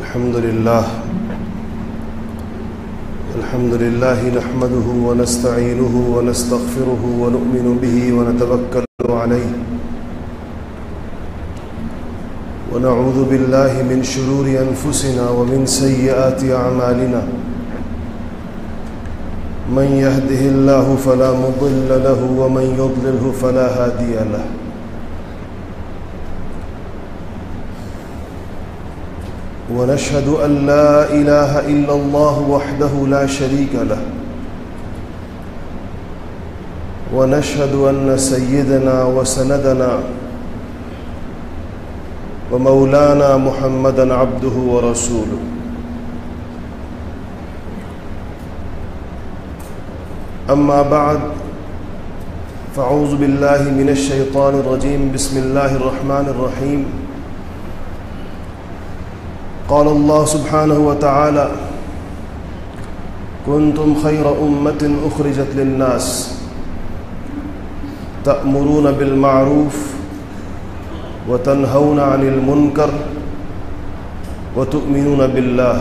الحمد لله. الحمد لله نحمده ونستعينه ونستغفره ونؤمن به ونتوكل عليه. ونعوذ بالله من شرور أنفسنا ومن سيئات أعمالنا. من يهده الله فلا مضل له ومن يضلله فلا هادي له. ونشهد أن لا إله إلا الله وحده لا شريك له. ونشهد أن سيدنا وسندنا ومولانا محمدا عبده ورسوله. أما بعد، فأعوذ بالله من الشيطان الرجيم. بسم الله الرحمن الرحيم. قال الله سبحانه وتعالى كنتم خير أمة أخرجت للناس تأمرون بالمعروف وتنهون عن المنكر وتؤمنون بالله.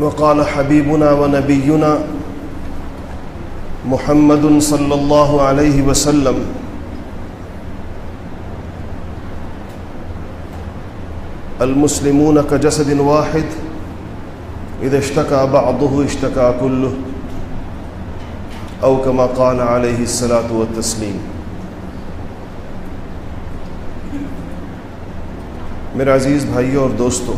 وقال حبيبنا ونبينا محمد صلى الله عليه وسلم المسلمون كجسد واحد إذا اشتكى بعضه اشتكى كله أو كما قال عليه الصلاة والتسليم میرے عزیز بھائیوں اور دوستوں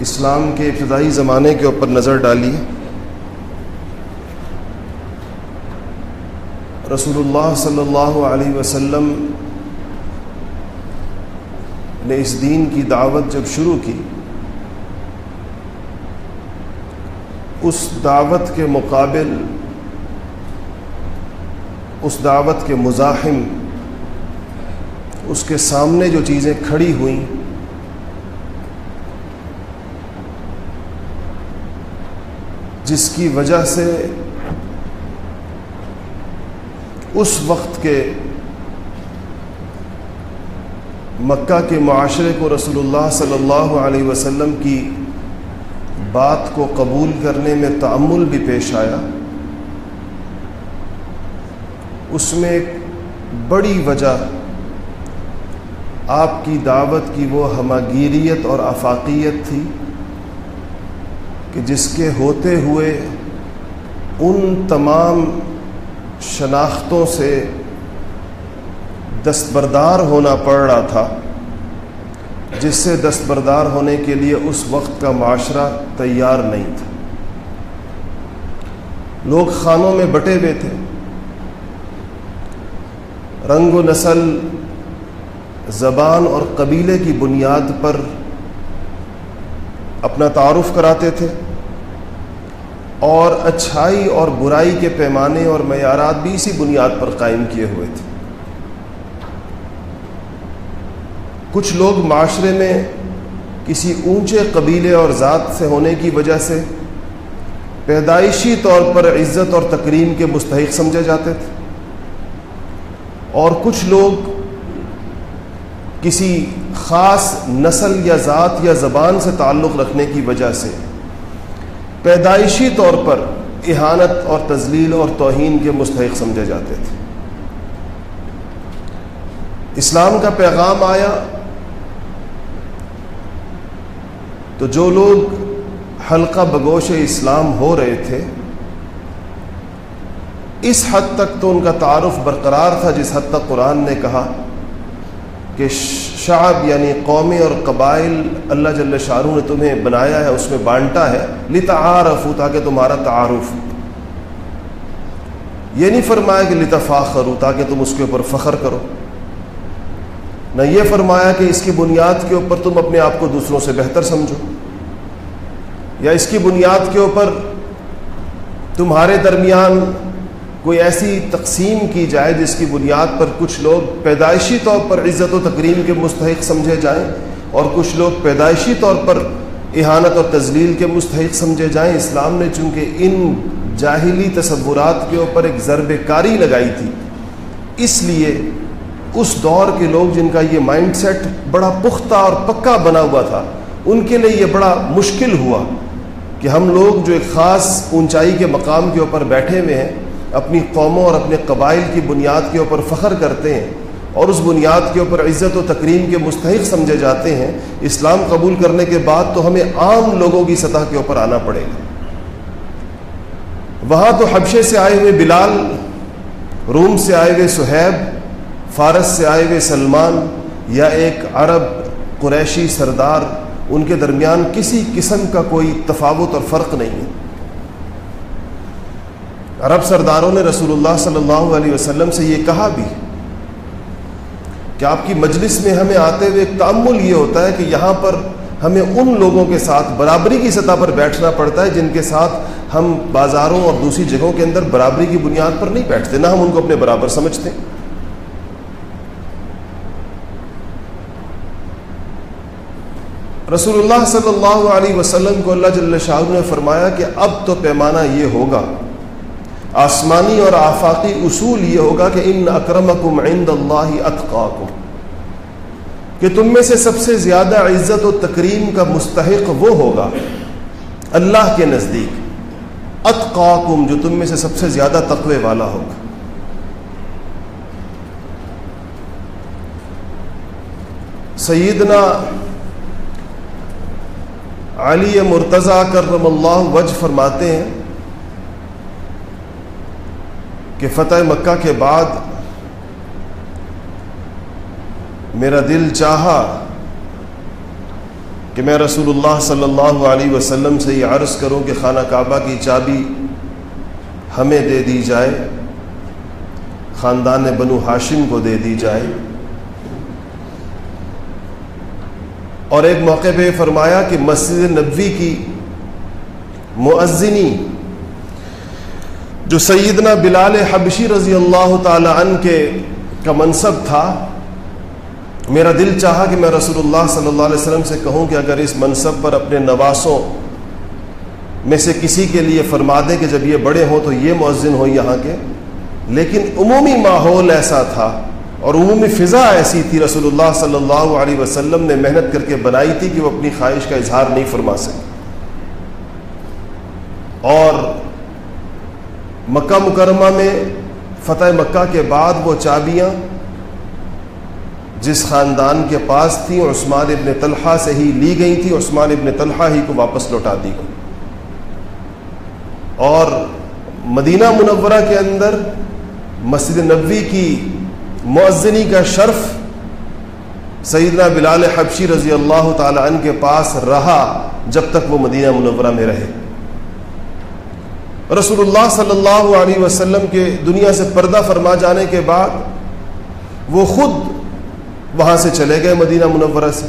اسلام کے ابتدائی زمانے کے اوپر نظر ڈالی۔ رسول اللہ صلی اللہ علیہ وسلم نے اس دین کی دعوت جب شروع کی، اس دعوت کے مقابل، اس دعوت کے مزاحم، اس کے سامنے جو چیزیں کھڑی ہوئیں جس کی وجہ سے اس وقت کے مکہ کے معاشرے کو رسول اللہ صلی اللہ علیہ وسلم کی بات کو قبول کرنے میں تعمل بھی پیش آیا، اس میں ایک بڑی وجہ آپ کی دعوت کی وہ ہماگیریت اور افاقیت تھی۔ کہ جس کے ہوتے ہوئے ان تمام شناختوں سے دستبردار ہونا پڑ رہا تھا، جس سے دستبردار ہونے کے لیے اس وقت کا معاشرہ تیار نہیں تھا۔ لوگ خانوں میں بٹے ہوئے تھے۔ رنگ و نسل، زبان اور قبیلے کی بنیاد پر اپنا تعارف کراتے تھے۔ اور اچھائی اور برائی کے پیمانے اور معیارات بھی اسی بنیاد پر قائم کیے ہوئے تھے۔ کچھ لوگ معاشرے میں کسی اونچے قبیلے اور ذات سے ہونے کی وجہ سے پیدائشی طور پر عزت اور تکریم کے مستحق سمجھے جاتے تھے۔ اور کچھ لوگ کسی خاص نسل یا ذات یا زبان سے تعلق رکھنے کی وجہ سے پیدائشی طور پر احانت اور تزلیل اور توہین کے مستحق سمجھے جاتے تھے۔ اسلام کا پیغام آیا تو جو لوگ حلقہ بگوش اسلام ہو رہے تھے، اس حد تک تو ان کا تعارف برقرار تھا جس حد تک قرآن نے کہا۔ کہ شعب یعنی قومی اور قبائل اللہ جل شاہ نے تمہیں بنایا ہے، اس میں بانٹا ہے۔ لتعارف تاکہ تمہارا تعارف۔ یہ نہیں فرمایا کہ لتفاخر تاکہ تم اس کے اوپر فخر کرو۔ نہ یہ فرمایا کہ اس کی بنیاد کے اوپر تم اپنے آپ کو دوسروں سے بہتر سمجھو۔ یا اس کی بنیاد کے اوپر تمہارے درمیان کوئی ایسی تقسیم کی جائے جس کی بنیاد پر کچھ لوگ پیدائشی طور پر عزت و تکریم کے مستحق سمجھے جائیں اور کچھ لوگ پیدائشی طور پر احانت اور تزلیل کے مستحق سمجھے جائیں۔ اسلام نے چونکہ ان جاہلی تصورات کے اوپر ایک ضرب کاری لگائی تھی، اس لیے اس دور کے لوگ جن کا یہ مائنڈ سیٹ بڑا پختہ اور پکا بنا ہوا تھا، ان کے لیے یہ بڑا مشکل ہوا کہ ہم لوگ جو ایک خاص اونچائی کے مقام کے اوپر بیٹھے ہوئے ہیں اپنی قوموں اور اپنے قبائل کی بنیاد کے اوپر فخر کرتے ہیں اور اس بنیاد کے اوپر عزت و تکریم کے مستحق سمجھے جاتے ہیں، اسلام قبول کرنے کے بعد تو ہمیں عام لوگوں کی سطح کے اوپر آنا پڑے گا۔ وہاں تو حبشے سے آئے ہوئے بلال، روم سے آئے ہوئے سہیب، فارس سے آئے ہوئے سلمان یا ایک عرب قریشی سردار، ان کے درمیان کسی قسم کا کوئی تفاوت اور فرق نہیں ہے۔ عرب سرداروں نے رسول اللہ صلی اللہ علیہ وسلم سے یہ کہا بھی کہ آپ کی مجلس میں ہمیں آتے ہوئے ایک تعمل یہ ہوتا ہے کہ یہاں پر ہمیں ان لوگوں کے ساتھ برابری کی سطح پر بیٹھنا پڑتا ہے جن کے ساتھ ہم بازاروں اور دوسری جگہوں کے اندر برابری کی بنیاد پر نہیں بیٹھتے، نہ ہم ان کو اپنے برابر سمجھتے۔ رسول اللہ صلی اللہ علیہ وسلم کو اللہ جل شاہ نے فرمایا کہ اب تو پیمانہ یہ ہوگا آسمانی اور آفاقی اصول یہ ہوگا کہ ان اکرمکم عند اللہ اتقاکم، کہ تم میں سے سب سے زیادہ عزت و تکریم کا مستحق وہ ہوگا اللہ کے نزدیک، اتقاکم جو تم میں سے سب سے زیادہ تقوی والا ہوگا۔ سیدنا علی مرتضی کرم اللہ وج فرماتے ہیں کہ فتح مکہ کے بعد میرا دل چاہا کہ میں رسول اللہ صلی اللہ علیہ وسلم سے یہ عرض کروں کہ خانہ کعبہ کی چابی ہمیں دے دی جائے، خاندان بنو ہاشم کو دے دی جائے۔ اور ایک موقع پہ فرمایا کہ مسجد نبوی کی معزنی جو سیدنا بلال حبشی رضی اللہ تعالی عنہ کے کا منصب تھا، میرا دل چاہا کہ میں رسول اللہ صلی اللہ علیہ وسلم سے کہوں کہ اگر اس منصب پر اپنے نواسوں میں سے کسی کے لیے فرما دیں کہ جب یہ بڑے ہوں تو یہ مؤذن ہو یہاں کے۔ لیکن عمومی ماحول ایسا تھا اور عمومی فضا ایسی تھی، رسول اللہ صلی اللہ علیہ وسلم نے محنت کر کے بنائی تھی کہ وہ اپنی خواہش کا اظہار نہیں فرما سکے۔ اور مکہ مکرمہ میں، فتح مکہ کے بعد وہ چابیاں جس خاندان کے پاس تھیں، عثمان ابن طلحہ سے ہی لی گئی تھیں، عثمان ابن طلحہ ہی کو واپس لوٹا دی گئی۔ اور مدینہ منورہ کے اندر مسجد نبوی کی معزنی کا شرف سیدنا بلال حبشی رضی اللہ تعالی عنہ کے پاس رہا جب تک وہ مدینہ منورہ میں رہے۔ رسول اللہ صلی اللہ علیہ وسلم کے دنیا سے پردہ فرما جانے کے بعد وہ خود وہاں سے چلے گئے مدینہ منورہ سے۔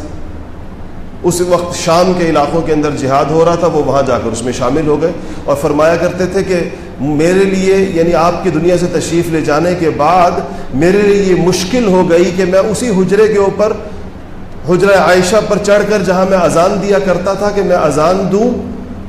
اس وقت شام کے علاقوں کے اندر جہاد ہو رہا تھا، وہ وہاں جا کر اس میں شامل ہو گئے اور فرمایا کرتے تھے کہ میرے لیے یعنی آپ کی دنیا سے تشریف لے جانے کے بعد میرے لیے یہ مشکل ہو گئی کہ میں اسی حجرے کے اوپر، حجرہ عائشہ پر چڑھ کر جہاں میں اذان دیا کرتا تھا کہ میں اذان دوں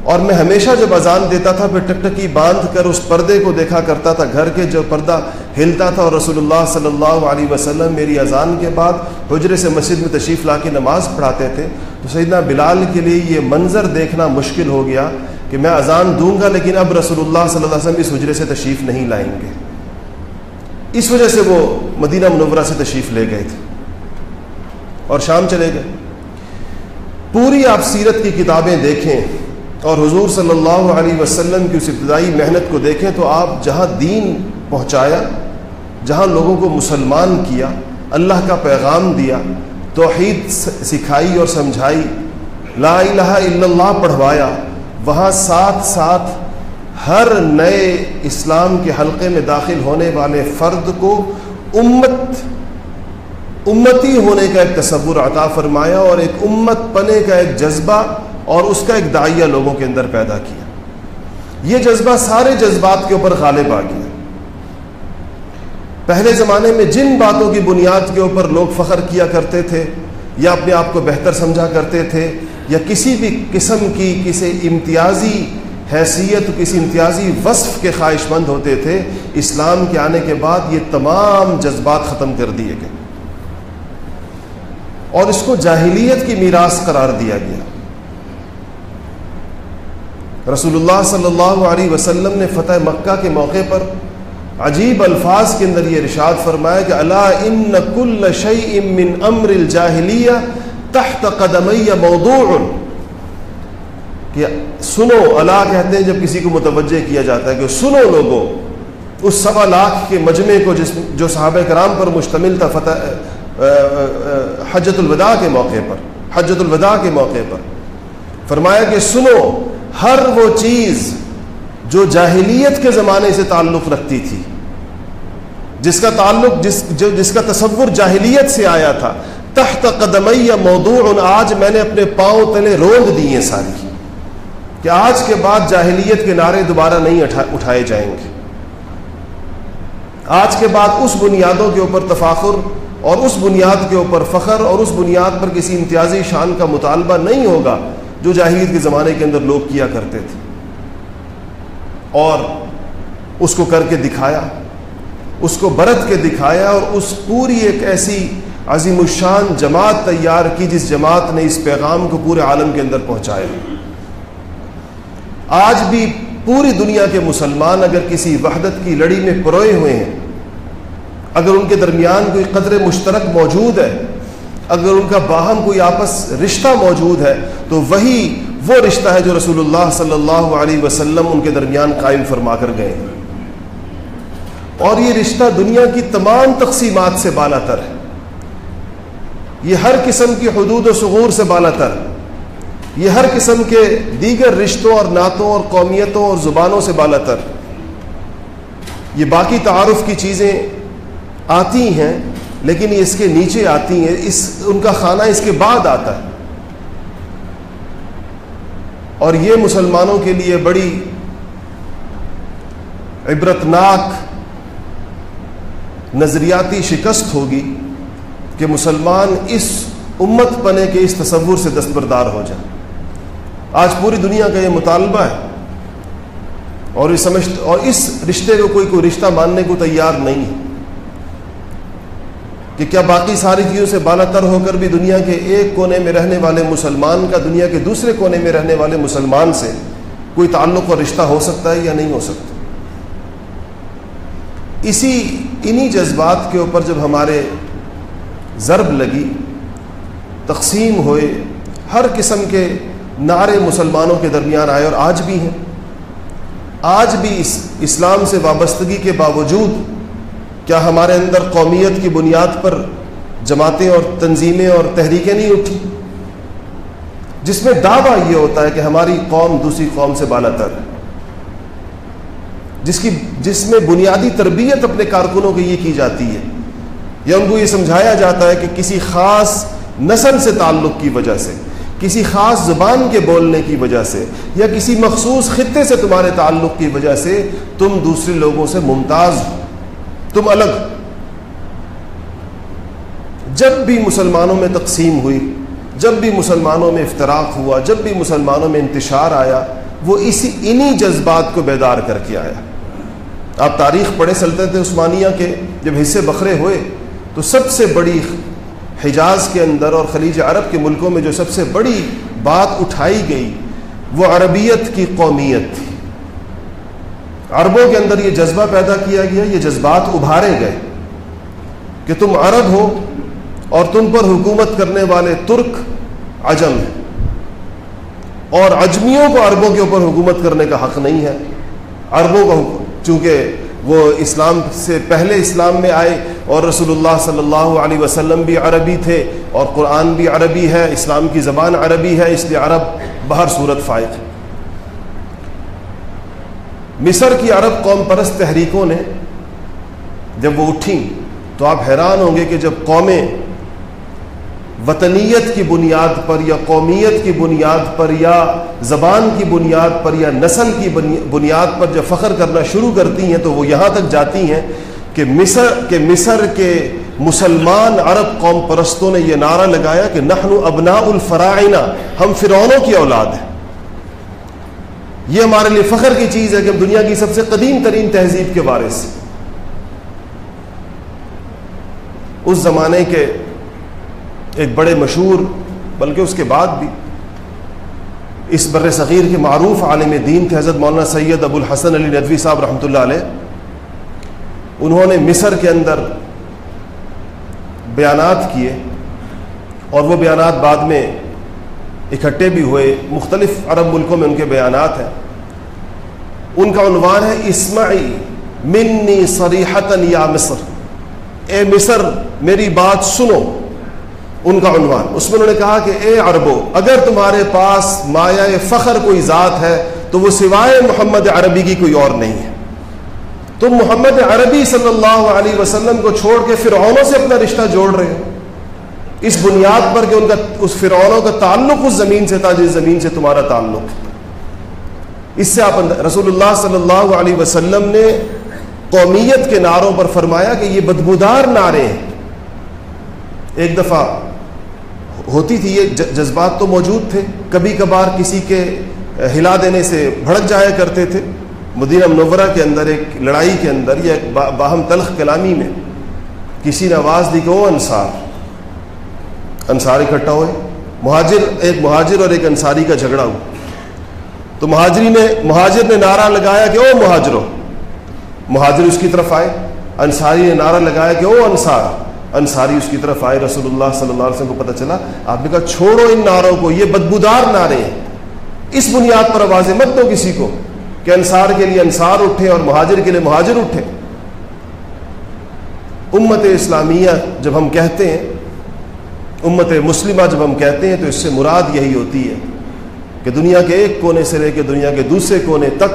اور میں ہمیشہ جب اذان دیتا تھا، پھر ٹکٹکی باندھ کر اس پردے کو دیکھا کرتا تھا گھر کے، جو پردہ ہلتا تھا اور رسول اللہ صلی اللہ علیہ وسلم میری اذان کے بعد حجرے سے مسجد میں تشریف لا کے نماز پڑھاتے تھے۔ تو سیدنا بلال کے لیے یہ منظر دیکھنا مشکل ہو گیا کہ میں اذان دوں گا، لیکن اب رسول اللہ صلی اللہ علیہ وسلم اس حجرے سے تشریف نہیں لائیں گے۔ اس وجہ سے وہ مدینہ منورہ سے تشریف لے گئے تھے۔ اور شام چلے گئے۔ پوری آپ سیرت کی کتابیں دیکھیں۔ اور حضور صلی اللہ علیہ وسلم کی اس ابتدائی محنت کو دیکھیں تو آپ جہاں دین پہنچایا، جہاں لوگوں کو مسلمان کیا، اللہ کا پیغام دیا، توحید سکھائی اور سمجھائی، لا الہ الا اللہ پڑھوایا، وہاں ساتھ ساتھ ہر نئے اسلام کے حلقے میں داخل ہونے والے فرد کو امت، امتی ہونے کا ایک تصور عطا فرمایا اور ایک امت پنے کا ایک جذبہ اور اس کا ایک دائیہ لوگوں کے اندر پیدا کیا۔ یہ جذبہ سارے جذبات کے اوپر غالب آ گیا۔ پہلے زمانے میں جن باتوں کی بنیاد کے اوپر لوگ فخر کیا کرتے تھے یا اپنے آپ کو بہتر سمجھا کرتے تھے یا کسی بھی قسم کی کسی امتیازی حیثیت، کسی امتیازی وصف کے خواہش مند ہوتے تھے، اسلام کے آنے کے بعد یہ تمام جذبات ختم کر دیے گئے۔ اور اس کو جاہلیت کی میراث قرار دیا گیا۔ رسول اللہ صلی اللہ علیہ وسلم نے فتح مکہ کے موقع پر عجیب الفاظ کے اندر یہ رشاد فرمایا کہ اللہ ان کل شعی من امر الجاہلیہ تحت قدمیہ موضوع. کہ سنو، اللہ کہتے ہیں جب کسی کو متوجہ کیا جاتا ہے کہ سنو لوگوں، اس سوا لاکھ کے مجمع کو جس جو صحابہ کرام پر مشتمل تھا فتح حجت الوداع کے موقع پر حجت الوداع کے موقع پر، فرمایا کہ سنو ہر وہ چیز جو جاہلیت کے زمانے سے تعلق رکھتی تھی، جس کا تعلق، جس، جو، جس کا تصور جاہلیت سے آیا تھا، تحت قدمیہ موضوع آج میں نے اپنے پاؤں تلے روند دی ہیں ساری، کہ آج کے بعد جاہلیت کے نعرے دوبارہ نہیں اٹھائے جائیں گے۔ آج کے بعد اس بنیادوں کے اوپر تفاخر اور اس بنیاد کے اوپر فخر اور اس بنیاد پر کسی امتیازی شان کا مطالبہ نہیں ہوگا۔ جو جاہلیت کے زمانے کے اندر لوگ کیا کرتے تھے اور اس کو کر کے دکھایا، اس کو برت کے دکھایا اور اس پوری ایک ایسی عظیم الشان جماعت تیار کی جس جماعت نے اس پیغام کو پورے عالم کے اندر پہنچایا۔ آج بھی پوری دنیا کے مسلمان اگر کسی وحدت کی لڑی میں پروئے ہوئے ہیں، اگر ان کے درمیان کوئی قدر مشترک موجود ہے اگر ان کا باہم کوئی آپس رشتہ موجود ہے، تو وہی وہ رشتہ ہے جو رسول اللہ صلی اللہ علیہ وسلم ان کے درمیان قائم فرما کر گئے ہیں۔ اور یہ رشتہ دنیا کی تمام تقسیمات سے بالا تر ہے۔ یہ ہر قسم کی حدود و سغور سے بالا تر یہ ہر قسم کے دیگر رشتوں اور نعتوں اور قومیتوں اور زبانوں سے بالا تر یہ باقی تعارف کی چیزیں آتی ہیں۔ لیکن یہ اس کے نیچے آتی ہیں، اس، ان کا کھانا اس کے بعد آتا ہے۔ اور یہ مسلمانوں کے لیے بڑی عبرتناک نظریاتی شکست ہوگی کہ مسلمان اس امت پنے کے اس تصور سے دستبردار ہو جائے۔ آج پوری دنیا کا یہ مطالبہ ہے۔ اور اس سمجھ، اور اس رشتے کو کوئی کوئی رشتہ ماننے کو تیار نہیں ہے۔ کہ کیا باقی ساری چیزوں سے بالا تر ہو کر بھی دنیا کے ایک کونے میں رہنے والے مسلمان کا دنیا کے دوسرے کونے میں رہنے والے مسلمان سے کوئی تعلق اور رشتہ ہو سکتا ہے یا نہیں ہو سکتا؟ اسی انہی جذبات کے اوپر جب ہمارے ضرب لگی، تقسیم ہوئے، ہر قسم کے نعرے مسلمانوں کے درمیان آئے اور آج بھی ہیں۔ آج بھی اس اسلام سے وابستگی کے باوجود کیا ہمارے اندر قومیت کی بنیاد پر جماعتیں اور تنظیمیں اور تحریکیں نہیں اٹھی؟ جس میں دعویٰ یہ ہوتا ہے کہ ہماری قوم دوسری قوم سے بالا تر ہے۔ جس کی، جس میں بنیادی تربیت اپنے کارکنوں کی یہ کی جاتی ہے۔ یا ان کو یہ سمجھایا جاتا ہے کہ کسی خاص نسل سے تعلق کی وجہ سے، کسی خاص زبان کے بولنے کی وجہ سے، یا کسی مخصوص خطے سے تمہارے تعلق کی وجہ سے تم دوسرے لوگوں سے ممتاز ہو۔ تم الگ۔ جب بھی مسلمانوں میں تقسیم ہوئی، جب بھی مسلمانوں میں افطراک ہوا، جب بھی مسلمانوں میں انتشار آیا، وہ اسی انہی جذبات کو بیدار کر کے آیا۔ آپ تاریخ پڑھے سلطنت عثمانیہ کے جب حصے بکھرے ہوئے، تو سب سے بڑی حجاز کے اندر اور خلیج عرب کے ملکوں میں جو سب سے بڑی بات اٹھائی گئی، وہ عربیت کی قومیت تھی۔ عربوں کے اندر یہ جذبہ پیدا کیا گیا، یہ جذبات ابھارے گئے کہ تم عرب ہو اور تم پر حکومت کرنے والے ترک عجم ہیں۔ اور عجمیوں کو عربوں کے اوپر حکومت کرنے کا حق نہیں ہے۔ عربوں کو چونکہ وہ اسلام سے پہلے اسلام میں آئے اور رسول اللہ صلی اللہ علیہ وسلم بھی عربی تھے اور قرآن بھی عربی ہے، اسلام کی زبان عربی ہے، اس لیے عرب بہر صورت فائد ہے مصر کی عرب قوم پرست تحریکوں نے جب وہ اٹھیں تو آپ حیران ہوں گے کہ جب قومیں وطنیت کی بنیاد پر یا قومیت کی بنیاد پر یا زبان کی بنیاد پر یا نسل کی بنیاد پر جب فخر کرنا شروع کرتی ہیں تو وہ یہاں تک جاتی ہیں کہ مصر کے مصر کے مسلمان عرب قوم پرستوں نے یہ نعرہ لگایا کہ نحن ابناء الفرائنہ ہم فرعونوں کی اولاد ہیں۔ یہ ہمارے لیے فخر کی چیز ہے کہ ہم دنیا کی سب سے قدیم ترین تہذیب کے وارث اس زمانے کے ایک بڑے مشہور، بلکہ اس کے بعد بھی، اس بر صغیر کے معروف عالم دین تھے، حضرت مولانا سید ابو الحسن علی ندوی صاحب رحمۃ اللہ علیہ۔ انہوں نے مصر کے اندر بیانات کیے اور وہ بیانات بعد میں اکٹھے بھی ہوئے، مختلف عرب ملکوں میں ان کے بیانات ہیں۔ ان کا عنوان ہے، اسمعی منی صریحتن یا مصر۔ اے مصر، میری بات سنو۔ ان کا عنوان۔ اس میں انہوں نے کہا کہ اے عربو، اگر تمہارے پاس مایا فخر کوئی ذات ہے، تو وہ سوائے محمد عربی کی کوئی اور نہیں ہے۔ تم محمد عربی صلی اللہ علیہ وسلم کو چھوڑ کے فرعونوں سے اپنا رشتہ جوڑ رہے ہو۔ اس بنیاد پر کہ ان کا اس فرعونوں کا تعلق اس زمین سے تھا جس زمین سے تمہارا تعلق اس سے آپ رسول اللہ صلی اللہ علیہ وسلم نے قومیت کے نعروں پر فرمایا کہ یہ بدبودار نعرے ہیں۔ ایک دفعہ ہوتی تھی یہ جذبات تو موجود تھے۔ کبھی کبھار کسی کے ہلا دینے سے بھڑک جایا کرتے تھے۔ مدینہ منورہ کے اندر، ایک لڑائی کے اندر یا ایک باہم تلخ کلامی میں کسی نے آواز دی کہ وہ انصار انصار اکٹھا ہوئے۔ مہاجر، ایک مہاجر اور ایک انصاری کا جھگڑا ہوا۔ تو مہاجری نے، مہاجر نے نعرہ لگایا کہ او مہاجرو، مہاجر اس کی طرف آئے۔ انصاری نے نعرہ لگایا کہ او انصار، انصاری اس کی طرف آئے۔ رسول اللہ صلی اللہ علیہ وسلم کو پتہ چلا، آپ نے کہا چھوڑو ان نعروں کو، یہ بدبودار نعرے ہیں۔ اس بنیاد پر آوازیں مت دو کسی کو کہ انصار کے لیے انصار اٹھے اور مہاجر کے لیے مہاجر اٹھے۔ امت اسلامیہ جب ہم کہتے ہیں امت مسلمہ جب ہم کہتے ہیں تو اس سے مراد یہی ہوتی ہے کہ دنیا کے ایک کونے سے لے کے دنیا کے دوسرے کونے تک،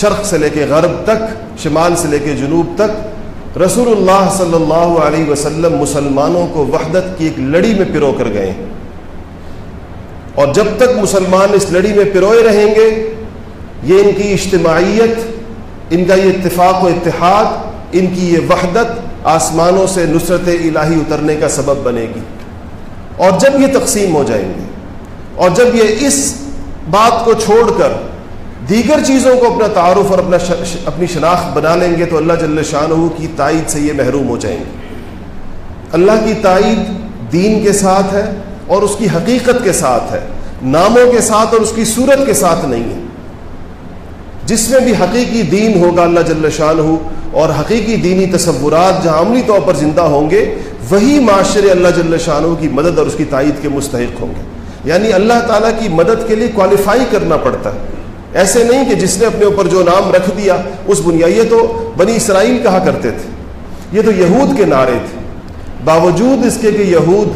شرق سے لے کے غرب تک، شمال سے لے کے جنوب تک، رسول اللہ صلی اللہ علیہ وسلم مسلمانوں کو وحدت کی ایک لڑی میں پرو کر گئے اور جب تک مسلمان اس لڑی میں پروئے رہیں گے، یہ ان کی اجتماعیت، ان کا یہ اتفاق و اتحاد، ان کی یہ وحدت آسمانوں سے نصرت الہی اترنے کا سبب بنے گی۔ اور جب یہ تقسیم ہو جائیں گے اور جب یہ اس بات کو چھوڑ کر دیگر چیزوں کو اپنا تعارف اور اپنا اپنی شناخت بنا لیں گے، تو اللہ جل شاہ کی تائید سے یہ محروم ہو جائیں گے۔ اللہ کی تائید دین کے ساتھ ہے اور اس کی حقیقت کے ساتھ ہے۔ ناموں کے ساتھ اور اس کی صورت کے ساتھ نہیں ہے۔ جس میں بھی حقیقی دین ہوگا، اللہ جل شاہ اور حقیقی دینی تصورات جہاں عملی طور پر زندہ ہوں گے، وہی معاشرے اللہ جل شاہ کی مدد اور اس کی تائید کے مستحق ہوں گے۔ یعنی اللہ تعالیٰ کی مدد کے لیے کوالیفائی کرنا پڑتا ہے۔ ایسے نہیں کہ جس نے اپنے اوپر جو نام رکھ دیا، اس بنیاد یہ تو بنی اسرائیل کہا کرتے تھے۔ یہ تو یہود کے نعرے تھے۔ باوجود اس کے کہ یہود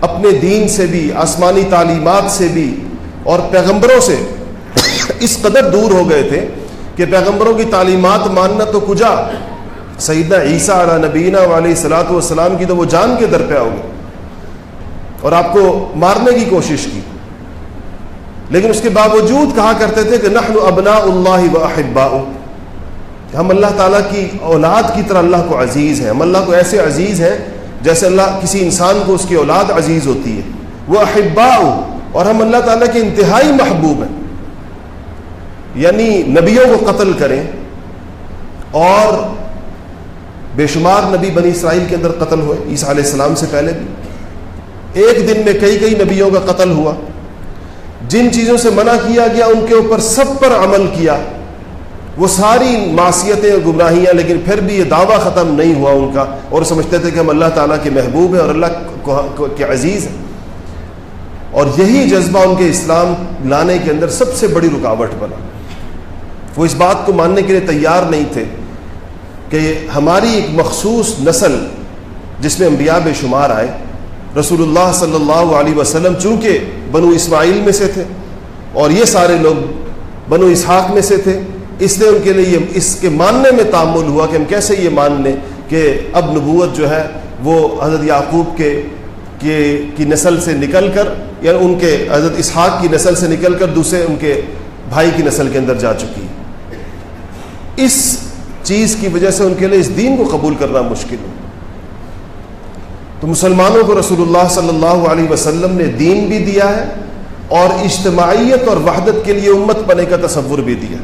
اپنے دین سے بھی، آسمانی تعلیمات سے بھی اور پیغمبروں سے اس قدر دور ہو گئے تھے کہ پیغمبروں کی تعلیمات ماننا تو کجا؟ سیدنا عیسیٰ علیہ نبینہ والی صلاحت والسلام کی تو وہ جان کے در پہ آؤ گے اور آپ کو مارنے کی کوشش کی۔ لیکن اس کے باوجود کہا کرتے تھے کہ نحن ابنا اللہ و احبا ہم اللہ تعالیٰ کی اولاد کی طرح اللہ کو عزیز ہیں۔ ہم اللہ کو ایسے عزیز ہیں جیسے اللہ کسی انسان کو اس کی اولاد عزیز ہوتی ہے۔ وہ احبا اور ہم اللہ تعالیٰ کے انتہائی محبوب ہیں۔ یعنی نبیوں کو قتل کریں اور بے شمار نبی بنی اسرائیل کے اندر قتل ہوئے، عیسیٰ علیہ السلام سے پہلے بھی۔ ایک دن میں کئی کئی نبیوں کا قتل ہوا۔ جن چیزوں سے منع کیا گیا، ان کے اوپر سب پر عمل کیا۔ وہ ساری معصیتیں اور گمراہیاں، لیکن پھر بھی یہ دعویٰ ختم نہیں ہوا ان کا۔ اور سمجھتے تھے کہ ہم اللہ تعالیٰ کے محبوب ہیں اور اللہ کے عزیز ہیں۔ اور یہی جذبہ ان کے اسلام لانے کے اندر سب سے بڑی رکاوٹ بنا۔ وہ اس بات کو ماننے کے لیے تیار نہیں تھے کہ ہماری ایک مخصوص نسل جس میں انبیاء بے شمار آئے، رسول اللہ صلی اللہ علیہ وسلم چونکہ بنو اسماعیل میں سے تھے اور یہ سارے لوگ بنو اسحاق میں سے تھے، اس لیے ان کے لیے یہ اس کے ماننے میں تعمل ہوا کہ ہم کیسے یہ مان لیں کہ اب نبوت جو ہے وہ حضرت یعقوب کے کی نسل سے نکل کر یا ان کے حضرت اسحاق کی نسل سے نکل کر دوسرے ان کے بھائی کی نسل کے اندر جا چکی۔ اس چیز کی وجہ سے ان کے لیے اس دین کو قبول کرنا مشکل ہو تو مسلمانوں کو رسول اللہ صلی اللہ علیہ وسلم نے دین بھی دیا ہے اور اجتماعیت اور وحدت کے لیے امت بنے کا تصور بھی دیا۔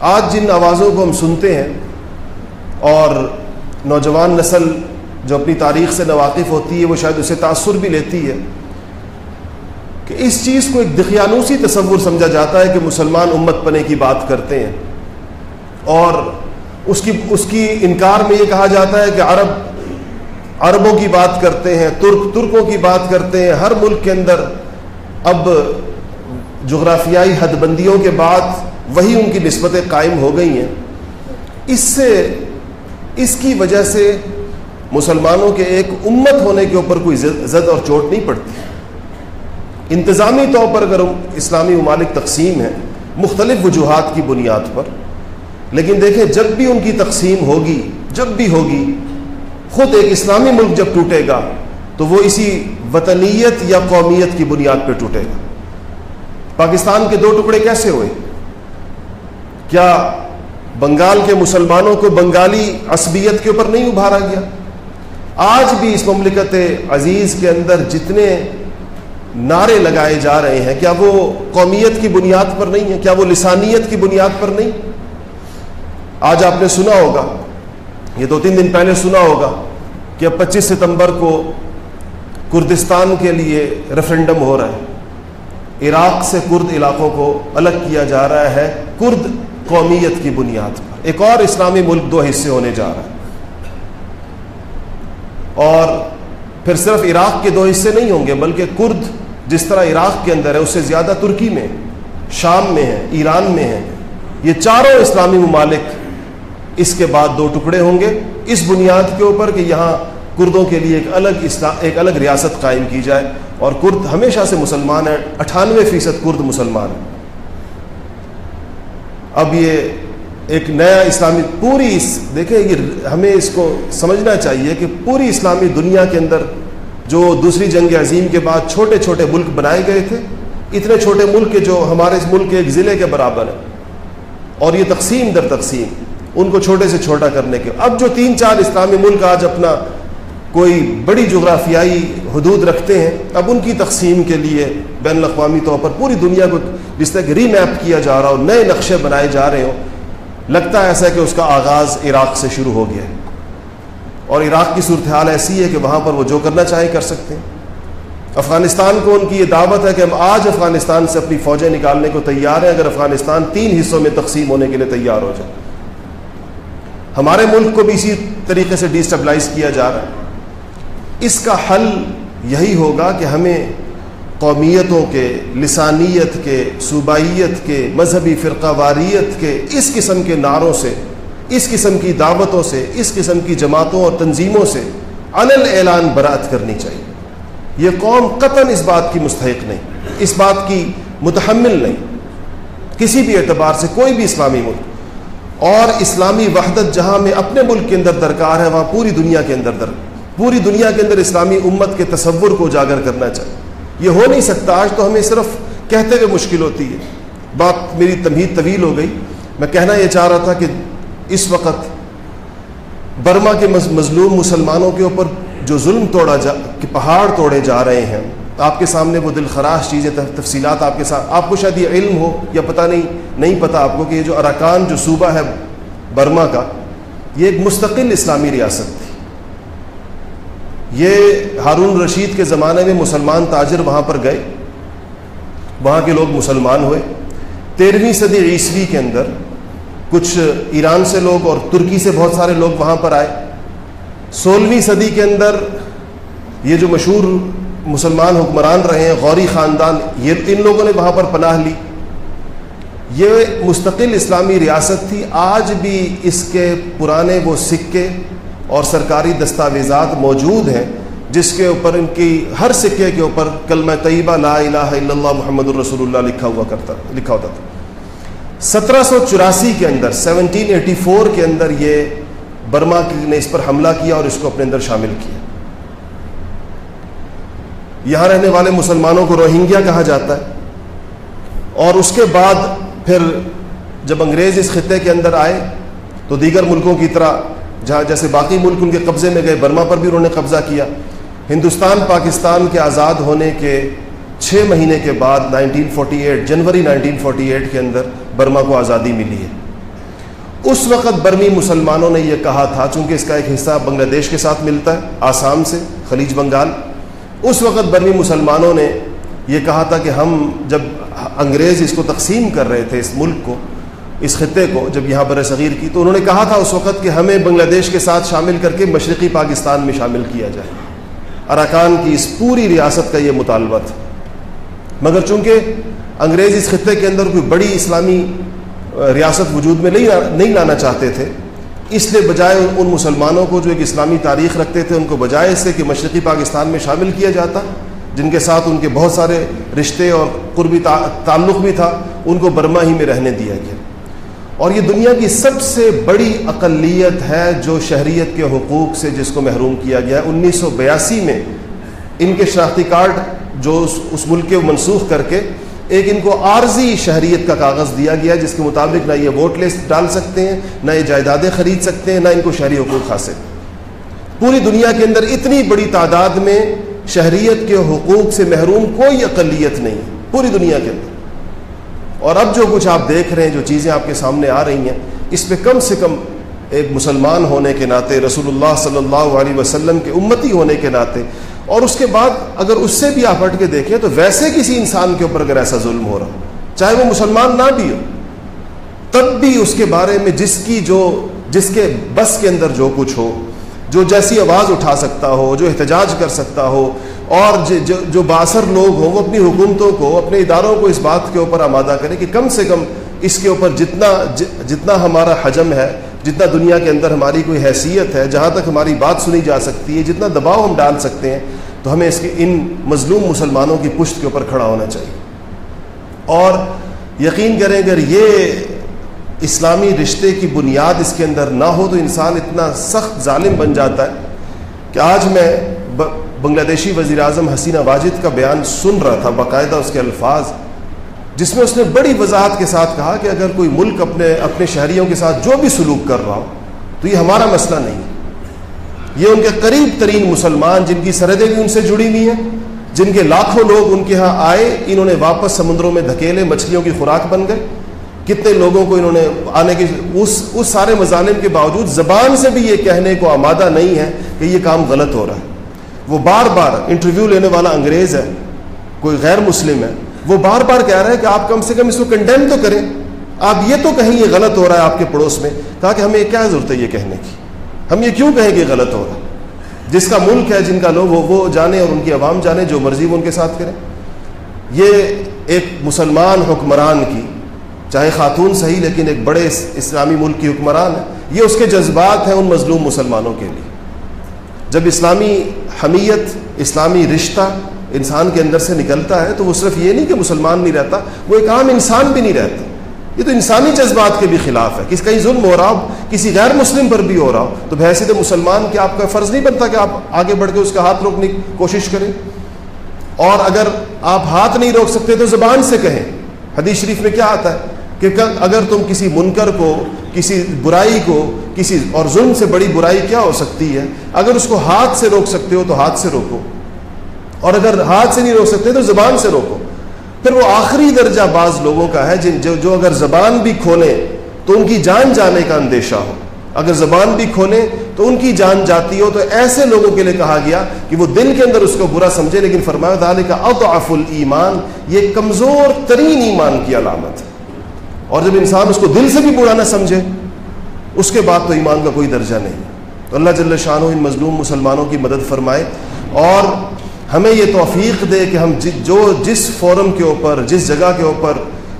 آج جن آوازوں کو ہم سنتے ہیں اور نوجوان نسل جو اپنی تاریخ سے نواقف ہوتی ہے، وہ شاید اسے تأثر بھی لیتی ہے کہ اس چیز کو ایک دقیانوسی تصور سمجھا جاتا ہے کہ مسلمان امت پنے کی بات کرتے ہیں۔ اور اس کی اس کی انکار میں یہ کہا جاتا ہے کہ عرب، عربوں کی بات کرتے ہیں، ترک، ترکوں کی بات کرتے ہیں، ہر ملک کے اندر اب جغرافیائی حد بندیوں کے بعد وہی ان کی نسبتیں قائم ہو گئی ہیں۔ اس سے، اس کی وجہ سے مسلمانوں کے ایک امت ہونے کے اوپر کوئی زد اور چوٹ نہیں پڑتی۔ انتظامی طور پر اگر اسلامی ممالک تقسیم ہے، مختلف وجوہات کی بنیاد پر لیکن دیکھیں، جب بھی ان کی تقسیم ہوگی، جب بھی ہوگی، خود ایک اسلامی ملک جب ٹوٹے گا، تو وہ اسی وطنیت یا قومیت کی بنیاد پہ ٹوٹے گا۔ پاکستان کے دو ٹکڑے کیسے ہوئے؟ کیا بنگال کے مسلمانوں کو بنگالی عصبیت کے اوپر نہیں ابھارا گیا؟ آج بھی اس مملکت عزیز کے اندر جتنے نعرے لگائے جا رہے ہیں، کیا وہ قومیت کی بنیاد پر نہیں ہے کیا وہ لسانیت کی بنیاد پر نہیں؟ آج آپ نے سنا ہوگا، یہ دو تین دن پہلے سنا ہوگا کہ اب پچیس ستمبر کو کردستان کے لیے ریفرنڈم ہو رہا ہے۔ عراق سے کرد علاقوں کو الگ کیا جا رہا ہے، کرد قومیت کی بنیاد پر۔ ایک اور اسلامی ملک دو حصے ہونے جا رہا ہے۔ اور پھر صرف عراق کے دو حصے نہیں ہوں گے، بلکہ کرد جس طرح عراق کے اندر ہے، اس سے زیادہ ترکی میں، شام میں ہے، ایران میں ہے۔ یہ چاروں اسلامی ممالک اس کے بعد دو ٹکڑے ہوں گے۔ اس بنیاد کے اوپر کہ یہاں کردوں کے لیے ایک الگ ایک الگ ریاست قائم کی جائے۔ اور کرد ہمیشہ سے مسلمان ہیں، اٹھانوے فیصد کرد مسلمان ہیں۔ اب یہ ایک نیا اسلامی، پوری اس، دیکھیں یہ ہمیں اس کو سمجھنا چاہیے کہ پوری اسلامی دنیا کے اندر جو دوسری جنگ عظیم کے بعد چھوٹے چھوٹے ملک بنائے گئے تھے، اتنے چھوٹے ملک کے جو ہمارے اس ملک کے ایک ضلع کے برابر ہیں۔ اور یہ تقسیم در تقسیم۔ ان کو چھوٹے سے چھوٹا کرنے کے اب جو تین چار اسلامی ملک آج اپنا کوئی بڑی جغرافیائی حدود رکھتے ہیں، اب ان کی تقسیم کے لیے بین الاقوامی طور پر پوری دنیا کو جس طرح کہ ری میپ کیا جا رہا ہو، نئے نقشے بنائے جا رہے ہوں، لگتا ہے ایسا کہ اس کا آغاز عراق سے شروع ہو گیا ہے۔ اور عراق کی صورتحال ایسی ہے کہ وہاں پر وہ جو کرنا چاہیں کر سکتے ہیں۔ افغانستان کو ان کی یہ دعوت ہے کہ ہم آج افغانستان سے اپنی فوجیں نکالنے کو تیار ہیں، اگر افغانستان تین حصوں میں تقسیم ہونے کے لیے تیار ہو جائے۔ ہمارے ملک کو بھی اسی طریقے سے ڈیسٹیبلائز کیا جا رہا ہے۔ اس کا حل یہی ہوگا کہ ہمیں قومیتوں کے، لسانیت کے، صوبائیت کے، مذہبی فرقہ واریت کے، اس قسم کے نعروں سے، اس قسم کی دعوتوں سے، اس قسم کی جماعتوں اور تنظیموں سے علل اعلان برات کرنی چاہیے۔ یہ قوم قطن اس بات کی مستحق نہیں، اس بات کی متحمل نہیں۔ کسی بھی اعتبار سے کوئی بھی اسلامی ملک اور اسلامی وحدت جہاں میں اپنے ملک کے اندر درکار ہے، وہاں پوری دنیا کے اندر در، پوری دنیا کے اندر اسلامی امت کے تصور کو اجاگر کرنا چاہیے۔ یہ ہو نہیں سکتا، آج تو ہمیں صرف کہتے ہوئے مشکل ہوتی ہے۔ بات میری تمہید طویل ہو گئی۔ میں کہنا یہ چاہ رہا تھا کہ اس وقت برما کے مظلوم مسلمانوں کے اوپر جو ظلم توڑا جا، کہ پہاڑ توڑے جا رہے ہیں آپ کے سامنے وہ دل خراش چیزیں تفصیلات آپ کے ساتھ آپ کو شاید یہ علم ہو یا پتہ نہیں نہیں پتہ آپ کو کہ یہ جو اراکان، جو صوبہ ہے برما کا، یہ ایک مستقل اسلامی ریاست تھی۔ یہ ہارون رشید کے زمانے میں مسلمان تاجر وہاں پر گئے، وہاں کے لوگ مسلمان ہوئے۔ تیرہویں صدی عیسوی کے اندر کچھ ایران سے لوگ اور ترکی سے بہت سارے لوگ وہاں پر آئے۔ سولہویں صدی کے اندر یہ جو مشہور مسلمان حکمران رہے ہیں، غوری خاندان، یہ ان لوگوں نے وہاں پر پناہ لی۔ یہ مستقل اسلامی ریاست تھی، آج بھی اس کے پرانے وہ سکے اور سرکاری دستاویزات موجود ہیں، جس کے اوپر، ان کی ہر سکے کے اوپر کلمہ طیبہ لا الہ الا اللہ محمد الرسول اللہ لکھا ہوا کرتا، لکھا ہوتا تھا۔ سترہ سو چوراسی کے اندر، سیونٹین ایٹی فور کے اندر یہ برما نے اس پر حملہ کیا اور اس کو اپنے اندر شامل کیا۔ یہاں رہنے والے مسلمانوں کو روہنگیا کہا جاتا ہے۔ اور اس کے بعد پھر جب انگریز اس خطے کے اندر آئے، تو دیگر ملکوں کی طرح، جہاں جیسے باقی ملک ان کے قبضے میں گئے، برما پر بھی انہوں نے قبضہ کیا۔ ہندوستان، پاکستان کے آزاد ہونے کے چھ مہینے کے بعد، نائنٹین فورٹی ایٹ، جنوری نائنٹین فورٹی ایٹ کے اندر برما کو آزادی ملی ہے۔ اس وقت برمی مسلمانوں نے یہ کہا تھا، چونکہ اس کا ایک حصہ بنگلہ دیش کے ساتھ ملتا ہے، آسام سے، خلیج بنگال۔ اس وقت برمی مسلمانوں نے یہ کہا تھا کہ ہم جب انگریز اس کو تقسیم کر رہے تھے اس ملک کو، اس خطے کو، جب یہاں بر صغیر کی، تو انہوں نے کہا تھا اس وقت کہ ہمیں بنگلہ دیش کے ساتھ شامل کر کے مشرقی پاکستان میں شامل کیا جائے۔ اراکان کی اس پوری ریاست کا یہ مطالبہ تھا۔ مگر چونکہ انگریز اس خطے کے اندر کوئی بڑی اسلامی ریاست وجود میں نہیں لانا چاہتے تھے اس لیے بجائے ان مسلمانوں کو جو ایک اسلامی تاریخ رکھتے تھے، ان کو بجائے اس سے کہ مشرقی پاکستان میں شامل کیا جاتا، جن کے ساتھ ان کے بہت سارے رشتے اور قربی تعلق بھی تھا، ان کو برما ہی میں رہنے دیا گیا۔ اور یہ دنیا کی سب سے بڑی اقلیت ہے جو شہریت کے حقوق سے جس کو محروم کیا گیا ہے۔ انیس سو بیاسی میں ان کے شناختی کارڈ جو اس ملک کے منسوخ کر کے ایک ان کو عارضی شہریت کا کاغذ دیا گیا جس کے مطابق نہ یہ ووٹ لسٹ ڈال سکتے ہیں، نہ یہ جائیدادیں خرید سکتے ہیں، نہ ان کو شہری حقوق حاصل۔ پوری دنیا کے اندر اتنی بڑی تعداد میں شہریت کے حقوق سے محروم کوئی اقلیت نہیں پوری دنیا کے اندر۔ اور اب جو کچھ آپ دیکھ رہے ہیں، جو چیزیں آپ کے سامنے آ رہی ہیں، اس پہ کم سے کم ایک مسلمان ہونے کے ناطے، رسول اللہ صلی اللہ علیہ وسلم کے امتی ہونے کے ناطے۔ اور اس کے بعد اگر اس سے بھی آپ ہٹ کے دیکھیں تو ویسے کسی انسان کے اوپر اگر ایسا ظلم ہو رہا چاہے وہ مسلمان نہ بھی ہو، تب بھی اس کے بارے میں جس کی جو، جس کے بس کے اندر جو کچھ ہو، جو جیسی آواز اٹھا سکتا ہو، جو احتجاج کر سکتا ہو، اور جو جو باثر لوگ ہوں، وہ اپنی حکومتوں کو، اپنے اداروں کو اس بات کے اوپر آمادہ کریں کہ کم سے کم اس کے اوپر جتنا جتنا ہمارا حجم ہے جتنا دنیا کے اندر ہماری کوئی حیثیت ہے، جہاں تک ہماری بات سنی جا سکتی ہے، جتنا دباؤ ہم ڈال سکتے ہیں، تو ہمیں اس کے ان مظلوم مسلمانوں کی پشت کے اوپر کھڑا ہونا چاہیے۔ اور یقین کریں، اگر یہ اسلامی رشتے کی بنیاد اس کے اندر نہ ہو، تو انسان اتنا سخت ظالم بن جاتا ہے کہ آج میں بنگلہ دیشی وزیر اعظم حسینہ واجد کا بیان سن رہا تھا، باقاعدہ اس کے الفاظ۔ جس میں اس نے بڑی وضاحت کے ساتھ کہا کہ اگر کوئی ملک اپنے اپنے شہریوں کے ساتھ جو بھی سلوک کر رہا ہو، تو یہ ہمارا مسئلہ نہیں یہ ان کے قریب ترین مسلمان جن کی سرحدیں بھی ان سے جڑی ہوئی ہیں، جن کے لاکھوں لوگ ان کے ہاں آئے، انہوں نے واپس سمندروں میں دھکیلے، مچھلیوں کی خوراک بن گئے۔ کتنے لوگوں کو انہوں نے آنے کی، اس اس سارے مظالم کے باوجود زبان سے بھی یہ کہنے کو آمادہ نہیں ہے کہ یہ کام غلط ہو رہا ہے۔ وہ بار بار انٹرویو لینے والا انگریز ہے، کوئی غیر مسلم ہے وہ بار بار کہہ رہا ہے کہ آپ کم سے کم اس کو کنڈیم تو کریں۔ آپ یہ تو کہیں یہ غلط ہو رہا ہے آپ کے پڑوس میں، کہا کہ ہمیں کیا ضرورت ہے یہ کہنے کی؟ ہم یہ کیوں کہیں کہ غلط ہو رہا ہے؟ جس کا ملک ہے، جن کا لوگ، وہ جانے اور ان کی عوام جانے، جو مرضی وہ ان کے ساتھ کریں۔ یہ ایک مسلمان حکمران کی، چاہے خاتون صحیح لیکن ایک بڑے اسلامی ملک کی حکمران ہے، یہ اس کے جذبات ہیں ان مظلوم مسلمانوں کے لیے۔ جب اسلامی حمیت، اسلامی رشتہ انسان کے اندر سے نکلتا ہے تو وہ صرف یہ نہیں کہ مسلمان نہیں رہتا، وہ ایک عام انسان بھی نہیں رہتا۔ یہ تو انسانی جذبات کے بھی خلاف ہے۔ کسی کہیں ظلم ہو رہا ہو، کسی غیر مسلم پر بھی ہو رہا ہو، تو بحثیت مسلمان کے آپ کا فرض نہیں بنتا کہ آپ آگے بڑھ کے اس کا ہاتھ روکنے کی کوشش کریں۔ اور اگر آپ ہاتھ نہیں روک سکتے تو زبان سے کہیں۔ حدیث شریف میں کیا آتا ہے؟ کہ اگر تم کسی منکر کو، کسی برائی کو، کسی اور ظلم سے بڑی برائی کیا ہو سکتی ہے؟ اگر اس کو ہاتھ سے روک سکتے ہو تو ہاتھ سے روکو۔ اور اگر ہاتھ سے نہیں روک سکتے تو زبان سے روکو۔ پھر وہ آخری درجہ بعض لوگوں کا ہے جن جو جو اگر زبان بھی کھولیں تو ان کی جان جانے کا اندیشہ ہو۔ اگر زبان بھی کھولیں تو ان کی جان جاتی ہو۔ تو ایسے لوگوں کے لیے کہا گیا کہ وہ دل کے اندر اس کو برا سمجھے، لیکن فرمایا دال کا اضعف الایمان، یہ کمزور ترین ایمان کی علامت ہے۔ اور جب انسان اس کو دل سے بھی برا نہ سمجھے، اس کے بعد تو ایمان کا کوئی درجہ نہیں۔ تو اللہ جل شاہ ان مظلوم مسلمانوں کی مدد فرمائے اور ہمیں یہ توفیق دے کہ ہم جو جس فورم کے اوپر، جس جگہ کے اوپر،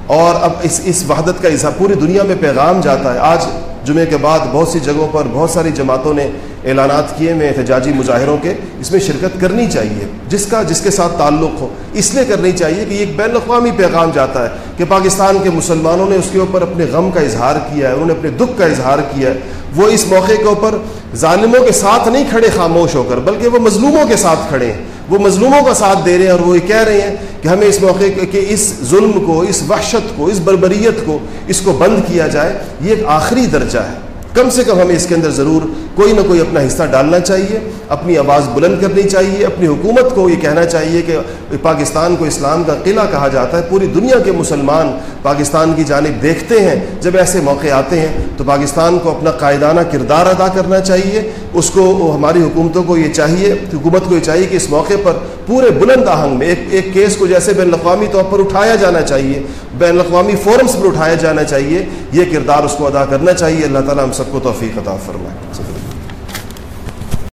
اور اب اس اس وحدت کا اظہار، پوری دنیا میں پیغام جاتا ہے۔ آج جمعے کے بعد بہت سی جگہوں پر بہت ساری جماعتوں نے اعلانات کیے میں احتجاجی مظاہروں کے۔ اس میں شرکت کرنی چاہیے، جس کا جس کے ساتھ تعلق ہو۔ اس لیے کرنی چاہیے کہ ایک بین الاقوامی پیغام جاتا ہے کہ پاکستان کے مسلمانوں نے اس کے اوپر اپنے غم کا اظہار کیا ہے، انہوں نے اپنے دکھ کا اظہار کیا ہے۔ وہ اس موقع کے اوپر ظالموں کے ساتھ نہیں کھڑے، خاموش ہو کر، بلکہ وہ مظلوموں کے ساتھ کھڑے ہیں۔ وہ مظلوموں کا ساتھ دے رہے ہیں اور وہ یہ کہہ رہے ہیں کہ ہمیں اس موقع کہ اس ظلم کو، اس وحشت کو، اس بربریت کو اس کو بند کیا جائے، یہ ایک آخری درجہ ہے۔ کم سے کم ہمیں اس کے اندر ضرور کوئی نہ کوئی اپنا حصہ ڈالنا چاہیے، اپنی آواز بلند کرنی چاہیے، اپنی حکومت کو یہ کہنا چاہیے کہ پاکستان کو اسلام کا قلعہ کہا جاتا ہے، پوری دنیا کے مسلمان پاکستان کی جانب دیکھتے ہیں، جب ایسے موقع آتے ہیں تو پاکستان کو اپنا قائدانہ کردار ادا کرنا چاہیے، اس کو، ہماری حکومتوں کو یہ چاہیے، حکومت کو یہ چاہیے کہ اس موقع پر پورے بلند آہنگ میں، ایک ایک کیس کو جیسے بین الاقوامی طور پر اٹھایا جانا چاہیے، بین الاقوامی فورمز پر اٹھایا جانا چاہیے، یہ کردار اس کو ادا کرنا چاہیے۔ اللہ تعالیٰ ہم سب کو توفیق عطا فرمائے۔